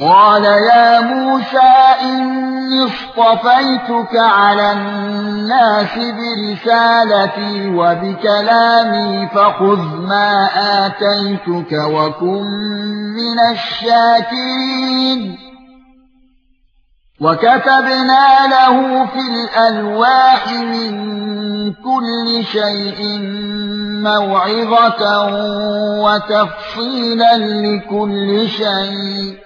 قال يا موسى إني اصطفيتك على الناس برسالتي وبكلامي فخذ ما آتيتك وكن من الشاكرين. وكتبنا له في الألواح من كل شيء موعظة وتفصيلا لكل شيء.